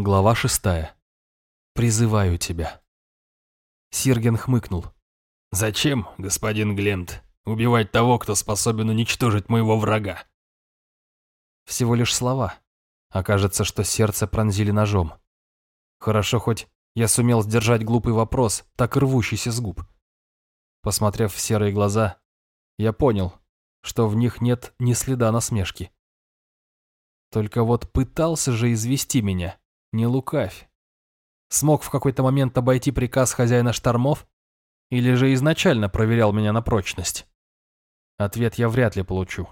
Глава шестая. Призываю тебя. Сирген хмыкнул. «Зачем, господин Глемт, убивать того, кто способен уничтожить моего врага?» Всего лишь слова. Окажется, что сердце пронзили ножом. Хорошо, хоть я сумел сдержать глупый вопрос, так рвущийся с губ. Посмотрев в серые глаза, я понял, что в них нет ни следа насмешки. Только вот пытался же извести меня, не лукавь. Смог в какой-то момент обойти приказ хозяина штормов? Или же изначально проверял меня на прочность? Ответ я вряд ли получу.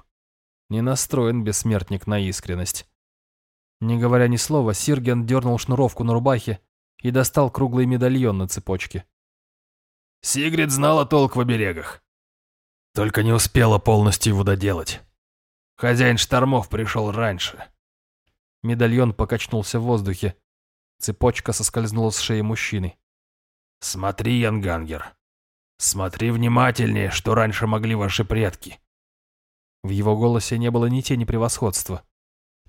Не настроен бессмертник на искренность. Не говоря ни слова, Сирген дернул шнуровку на рубахе и достал круглый медальон на цепочке. Сигрид знала толк в оберегах. Только не успела полностью его доделать. Хозяин штормов пришел раньше. Медальон покачнулся в воздухе. Цепочка соскользнула с шеи мужчины. «Смотри, Янгангер. Смотри внимательнее, что раньше могли ваши предки». В его голосе не было ни тени превосходства.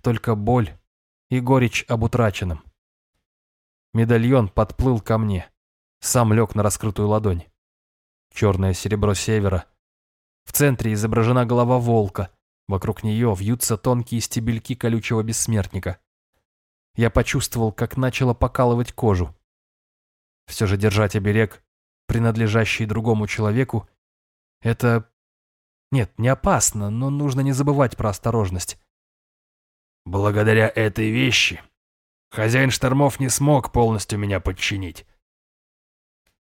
Только боль и горечь об утраченном. Медальон подплыл ко мне. Сам лег на раскрытую ладонь. Черное серебро севера. В центре изображена голова волка. Вокруг нее вьются тонкие стебельки колючего бессмертника. Я почувствовал, как начало покалывать кожу. Все же держать оберег, принадлежащий другому человеку, это... Нет, не опасно, но нужно не забывать про осторожность. Благодаря этой вещи хозяин штормов не смог полностью меня подчинить.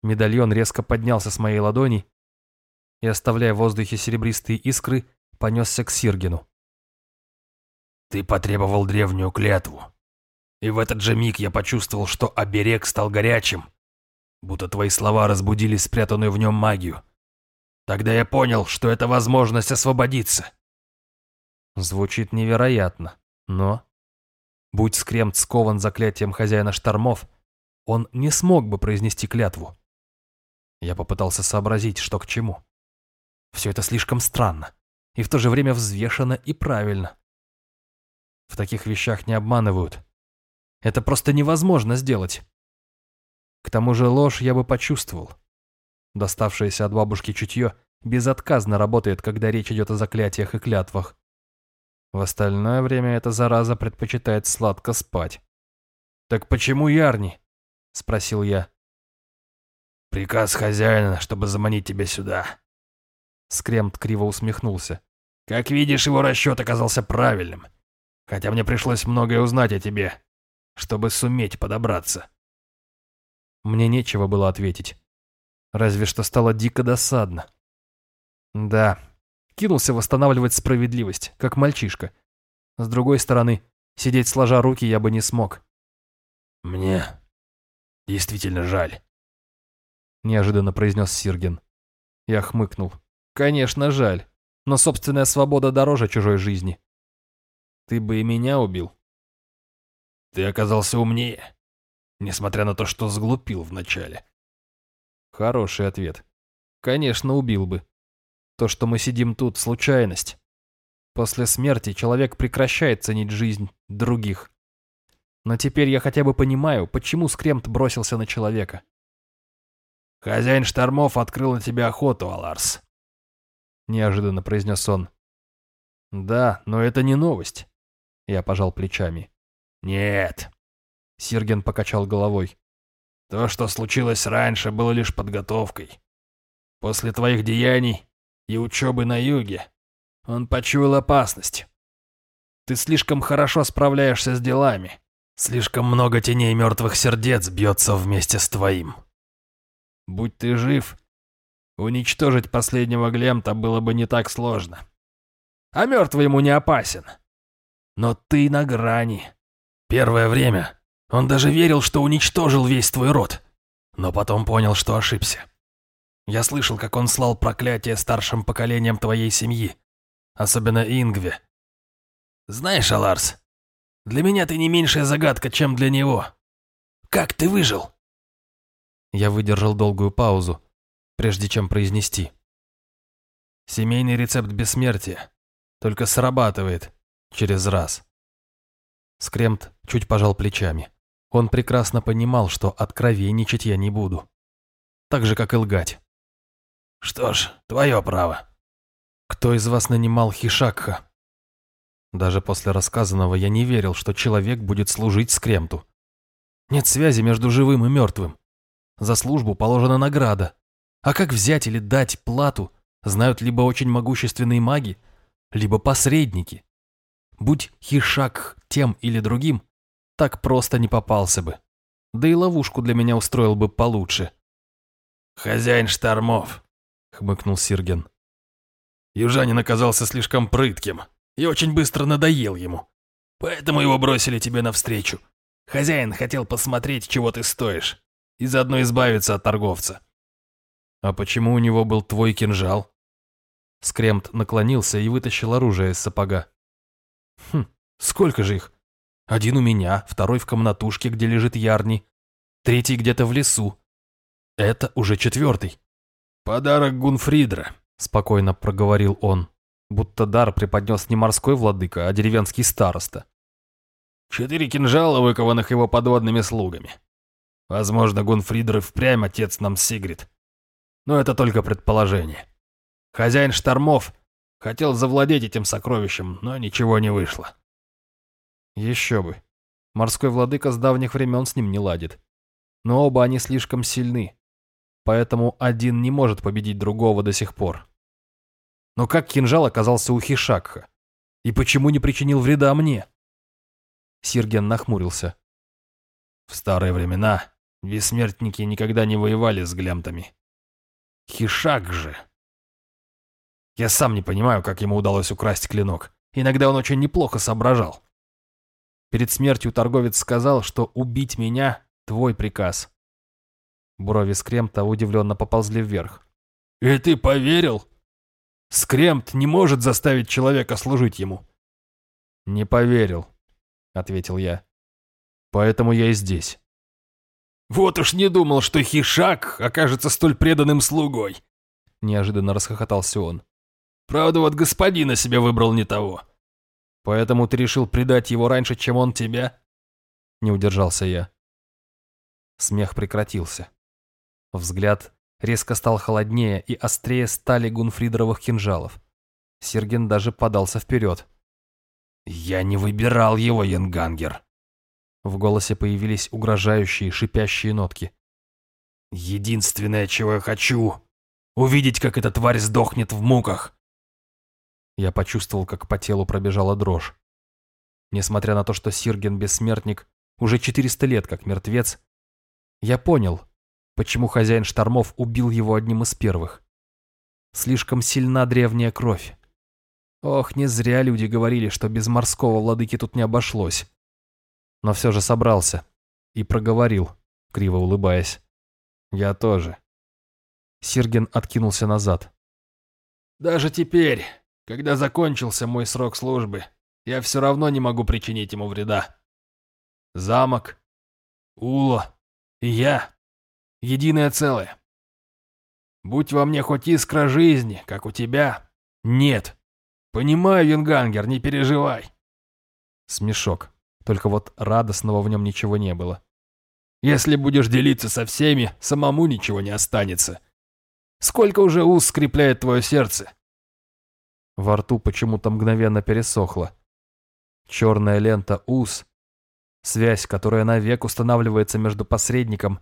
Медальон резко поднялся с моей ладони и, оставляя в воздухе серебристые искры, понесся к Сиргину. «Ты потребовал древнюю клятву, и в этот же миг я почувствовал, что оберег стал горячим, будто твои слова разбудили спрятанную в нем магию. Тогда я понял, что это возможность освободиться». Звучит невероятно, но... Будь Скремт скован заклятием хозяина штормов, он не смог бы произнести клятву. Я попытался сообразить, что к чему. Все это слишком странно и в то же время взвешенно и правильно. В таких вещах не обманывают. Это просто невозможно сделать. К тому же ложь я бы почувствовал. Доставшееся от бабушки чутье безотказно работает, когда речь идет о заклятиях и клятвах. В остальное время эта зараза предпочитает сладко спать. «Так почему Ярни?» – спросил я. «Приказ хозяина, чтобы заманить тебя сюда». Скремт криво усмехнулся. «Как видишь, его расчет оказался правильным. Хотя мне пришлось многое узнать о тебе, чтобы суметь подобраться». Мне нечего было ответить. Разве что стало дико досадно. Да, кинулся восстанавливать справедливость, как мальчишка. С другой стороны, сидеть сложа руки я бы не смог. «Мне действительно жаль», — неожиданно произнес Сирген. Я хмыкнул. «Конечно, жаль, но собственная свобода дороже чужой жизни. Ты бы и меня убил». «Ты оказался умнее, несмотря на то, что сглупил вначале». Хороший ответ. Конечно, убил бы. То, что мы сидим тут, случайность. После смерти человек прекращает ценить жизнь других. Но теперь я хотя бы понимаю, почему Скремт бросился на человека. «Хозяин штормов открыл на тебя охоту, Аларс», — неожиданно произнес он. «Да, но это не новость», — я пожал плечами. «Нет», — Сирген покачал головой. «То, что случилось раньше, было лишь подготовкой. После твоих деяний и учебы на юге он почуял опасность. Ты слишком хорошо справляешься с делами. Слишком много теней мертвых сердец бьется вместе с твоим. Будь ты жив, уничтожить последнего Глемта было бы не так сложно. А мертвый ему не опасен. Но ты на грани. Первое время он даже верил, что уничтожил весь твой род, но потом понял, что ошибся. Я слышал, как он слал проклятие старшим поколениям твоей семьи, особенно Ингве. Знаешь, Аларс, для меня ты не меньшая загадка, чем для него. Как ты выжил?» Я выдержал долгую паузу, прежде чем произнести. Семейный рецепт бессмертия только срабатывает через раз. Скремт чуть пожал плечами. Он прекрасно понимал, что откровенничать я не буду. Так же, как и лгать. «Что ж, твое право». «Кто из вас нанимал Хишакха?» Даже после рассказанного я не верил, что человек будет служить скремту. Нет связи между живым и мертвым. За службу положена награда. А как взять или дать плату, знают либо очень могущественные маги, либо посредники. Будь Хишак тем или другим, так просто не попался бы. Да и ловушку для меня устроил бы получше. «Хозяин штормов», — хмыкнул Сирген. «Южанин оказался слишком прытким и очень быстро надоел ему. Поэтому его бросили тебе навстречу. Хозяин хотел посмотреть, чего ты стоишь, и заодно избавиться от торговца». «А почему у него был твой кинжал?» Скремт наклонился и вытащил оружие из сапога. «Хм, сколько же их? Один у меня, второй в комнатушке, где лежит Ярни, третий где-то в лесу. Это уже четвертый». «Подарок Гунфридра», — спокойно проговорил он будто дар преподнес не морской владыка, а деревенский староста. Четыре кинжала, выкованных его подводными слугами. Возможно, Гунфридер и впрямь отец нам Сигрид. Но это только предположение. Хозяин штормов хотел завладеть этим сокровищем, но ничего не вышло. Еще бы. Морской владыка с давних времен с ним не ладит. Но оба они слишком сильны. Поэтому один не может победить другого до сих пор. Но как кинжал оказался у Хишакха? И почему не причинил вреда мне? Сирген нахмурился. В старые времена бессмертники никогда не воевали с глямтами. Хишак же. Я сам не понимаю, как ему удалось украсть клинок. Иногда он очень неплохо соображал. Перед смертью торговец сказал, что убить меня – твой приказ. Брови Скремта удивленно поползли вверх. «И ты поверил?» Скремт не может заставить человека служить ему. Не поверил, ответил я. Поэтому я и здесь. Вот уж не думал, что Хишак окажется столь преданным слугой. Неожиданно расхохотался он. Правда, вот господина себе выбрал не того. Поэтому ты решил предать его раньше, чем он тебя? Не удержался я. Смех прекратился. Взгляд резко стал холоднее и острее стали гунфридеровых кинжалов. Серген даже подался вперед. «Я не выбирал его, Янгангер!» В голосе появились угрожающие, шипящие нотки. «Единственное, чего я хочу, увидеть, как эта тварь сдохнет в муках!» Я почувствовал, как по телу пробежала дрожь. Несмотря на то, что Сирген бессмертник, уже 400 лет как мертвец, я понял, почему хозяин штормов убил его одним из первых. Слишком сильна древняя кровь. Ох, не зря люди говорили, что без морского владыки тут не обошлось. Но все же собрался и проговорил, криво улыбаясь. Я тоже. Сирген откинулся назад. Даже теперь, когда закончился мой срок службы, я все равно не могу причинить ему вреда. Замок, Ула и я единое целое. Будь во мне хоть искра жизни, как у тебя, нет. Понимаю, Юнгангер, не переживай. Смешок, только вот радостного в нем ничего не было. Если будешь делиться со всеми, самому ничего не останется. Сколько уже уз скрепляет твое сердце? Во рту почему-то мгновенно пересохло. Черная лента уз, связь, которая навек устанавливается между посредником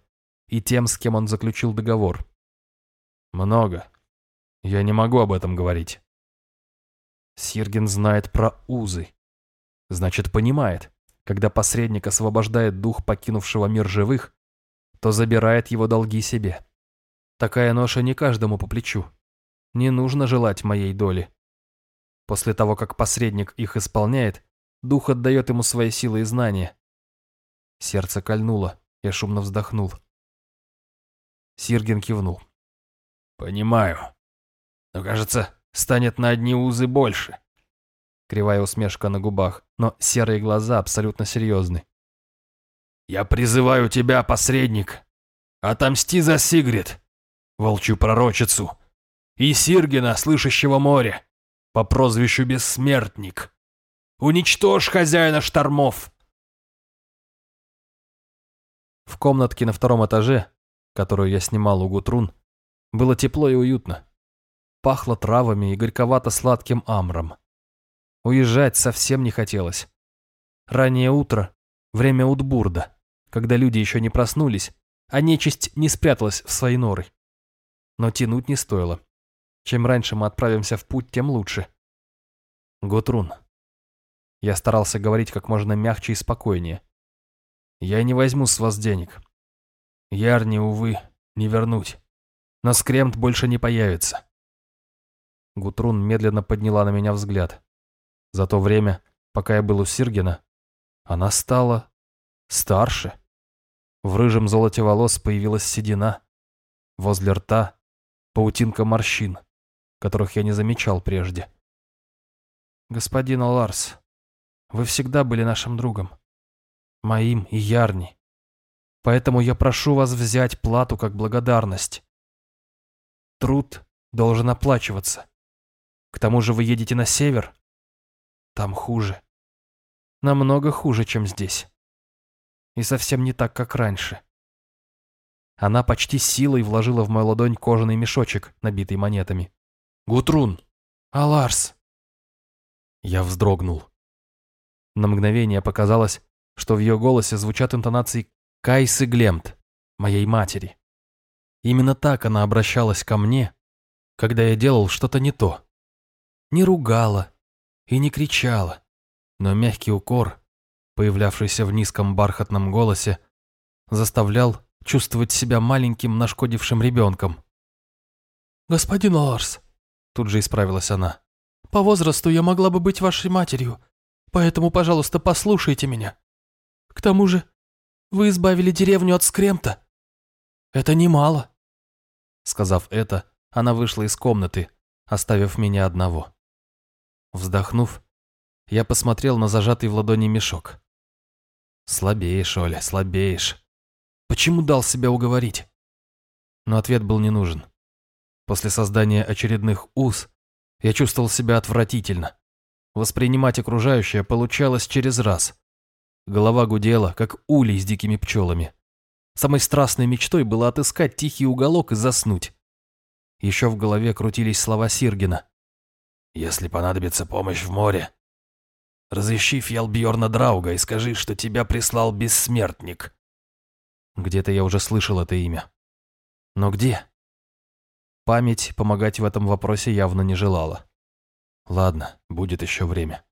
и тем, с кем он заключил договор. Много. Я не могу об этом говорить. Сирген знает про узы. Значит, понимает, когда посредник освобождает дух покинувшего мир живых, то забирает его долги себе. Такая ноша не каждому по плечу. Не нужно желать моей доли. После того, как посредник их исполняет, дух отдает ему свои силы и знания. Сердце кольнуло, я шумно вздохнул. Сирген кивнул. «Понимаю. Но, кажется, станет на одни узы больше». Кривая усмешка на губах, но серые глаза абсолютно серьезны. «Я призываю тебя, посредник, отомсти за Сигрид, волчью пророчицу, и Сиргена, слышащего моря, по прозвищу Бессмертник. Уничтожь хозяина штормов!» В комнатке на втором этаже, которую я снимал у Гутрун, было тепло и уютно. Пахло травами и горьковато-сладким амром. Уезжать совсем не хотелось. Раннее утро, время Утбурда, когда люди еще не проснулись, а нечисть не спряталась в свои норы. Но тянуть не стоило. Чем раньше мы отправимся в путь, тем лучше. Гутрун. Я старался говорить как можно мягче и спокойнее. Я не возьму с вас денег. Ярни, увы, не вернуть. Но скремт больше не появится. Гутрун медленно подняла на меня взгляд. За то время, пока я был у Сиргена, она стала старше. В рыжем золоте волос появилась седина. Возле рта паутинка морщин, которых я не замечал прежде. «Господин Ларс, вы всегда были нашим другом. Моим и Ярни. Поэтому я прошу вас взять плату как благодарность. Труд должен оплачиваться. К тому же вы едете на север. Там хуже. Намного хуже, чем здесь. И совсем не так, как раньше. Она почти силой вложила в мою ладонь кожаный мешочек, набитый монетами. «Гутрун! Аларс!» Я вздрогнул. На мгновение показалось, что в ее голосе звучат интонации Кайсы Глемт, моей матери. Именно так она обращалась ко мне, когда я делал что-то не то. Не ругала и не кричала, но мягкий укор, появлявшийся в низком бархатном голосе, заставлял чувствовать себя маленьким нашкодившим ребенком. «Господин Ларс», — тут же исправилась она, — «по возрасту я могла бы быть вашей матерью, поэтому, пожалуйста, послушайте меня. К тому же вы избавили деревню от скремта. Это немало». Сказав это, она вышла из комнаты, оставив меня одного. Вздохнув, я посмотрел на зажатый в ладони мешок. «Слабеешь, Оля, слабеешь. Почему дал себя уговорить?» Но ответ был не нужен. После создания очередных уз я чувствовал себя отвратительно. Воспринимать окружающее получалось через раз. Голова гудела, как улей с дикими пчелами. Самой страстной мечтой было отыскать тихий уголок и заснуть. Еще в голове крутились слова Сиргина. «Если понадобится помощь в море, разыщи Фьялбьорна Драуга и скажи, что тебя прислал бессмертник». Где-то я уже слышал это имя. Но где? Память помогать в этом вопросе явно не желала. Ладно, будет еще время.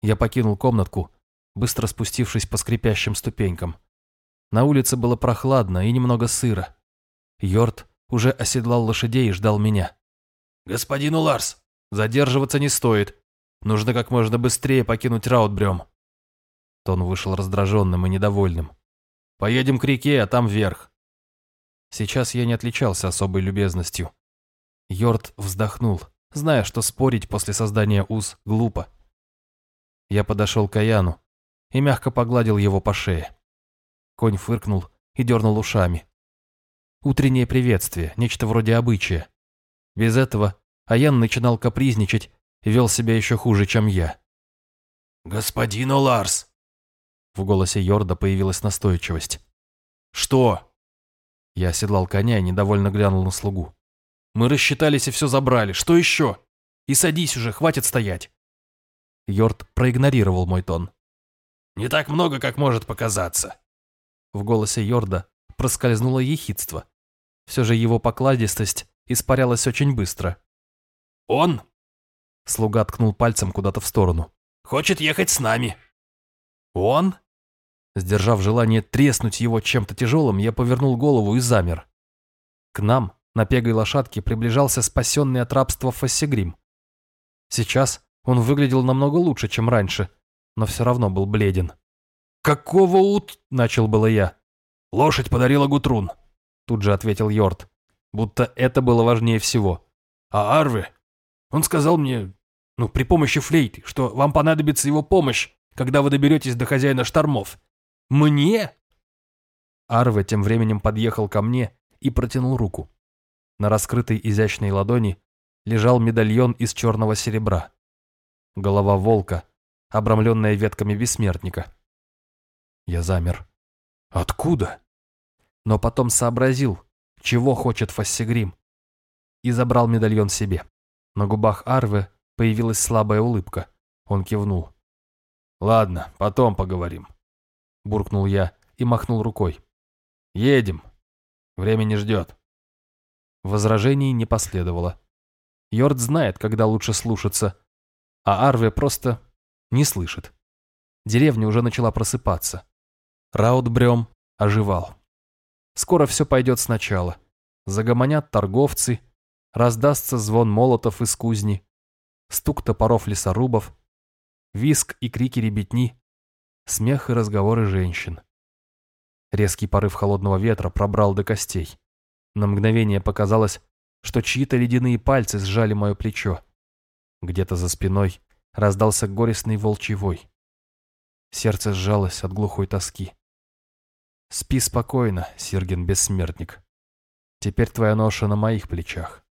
Я покинул комнатку, быстро спустившись по скрипящим ступенькам. На улице было прохладно и немного сыро. Йорд уже оседлал лошадей и ждал меня. «Господин Уларс, задерживаться не стоит. Нужно как можно быстрее покинуть Раутбрём». Тон вышел раздраженным и недовольным. «Поедем к реке, а там вверх». Сейчас я не отличался особой любезностью. Йорд вздохнул, зная, что спорить после создания уз глупо. Я подошел к Аяну и мягко погладил его по шее. Конь фыркнул и дернул ушами. Утреннее приветствие, нечто вроде обычая. Без этого Аян начинал капризничать и вел себя еще хуже, чем я. «Господин Ларс!» В голосе Йорда появилась настойчивость. «Что?» Я оседлал коня и недовольно глянул на слугу. «Мы рассчитались и все забрали. Что еще? И садись уже, хватит стоять!» Йорд проигнорировал мой тон. «Не так много, как может показаться». В голосе Йорда проскользнуло ехидство, все же его покладистость испарялась очень быстро. «Он?» Слуга ткнул пальцем куда-то в сторону. «Хочет ехать с нами». «Он?» Сдержав желание треснуть его чем-то тяжелым, я повернул голову и замер. К нам на пегой лошадке приближался спасенный от рабства Фассегрим. Сейчас он выглядел намного лучше, чем раньше, но все равно был бледен. «Какого ут...» — начал было я. «Лошадь подарила Гутрун», Тут же ответил Йорд, будто это было важнее всего. А Арве? Он сказал мне, ну, при помощи флейты, что вам понадобится его помощь, когда вы доберетесь до хозяина штормов. Мне? Арве тем временем подъехал ко мне и протянул руку. На раскрытой изящной ладони лежал медальон из черного серебра. Голова волка, обрамленная ветками бессмертника. Я замер. «Откуда?» но потом сообразил, чего хочет Фассигрим, и забрал медальон себе. На губах Арвы появилась слабая улыбка. Он кивнул. «Ладно, потом поговорим», — буркнул я и махнул рукой. «Едем. Время не ждет». Возражений не последовало. Йорд знает, когда лучше слушаться, а Арве просто не слышит. Деревня уже начала просыпаться. Раутбрем оживал. Скоро все пойдет сначала. Загомонят торговцы, раздастся звон молотов из кузни, стук топоров лесорубов, виск и крики ребятни, смех и разговоры женщин. Резкий порыв холодного ветра пробрал до костей. На мгновение показалось, что чьи-то ледяные пальцы сжали мое плечо. Где-то за спиной раздался горестный волчий вой. Сердце сжалось от глухой тоски. Спи спокойно, Сирген Бессмертник. Теперь твоя ноша на моих плечах.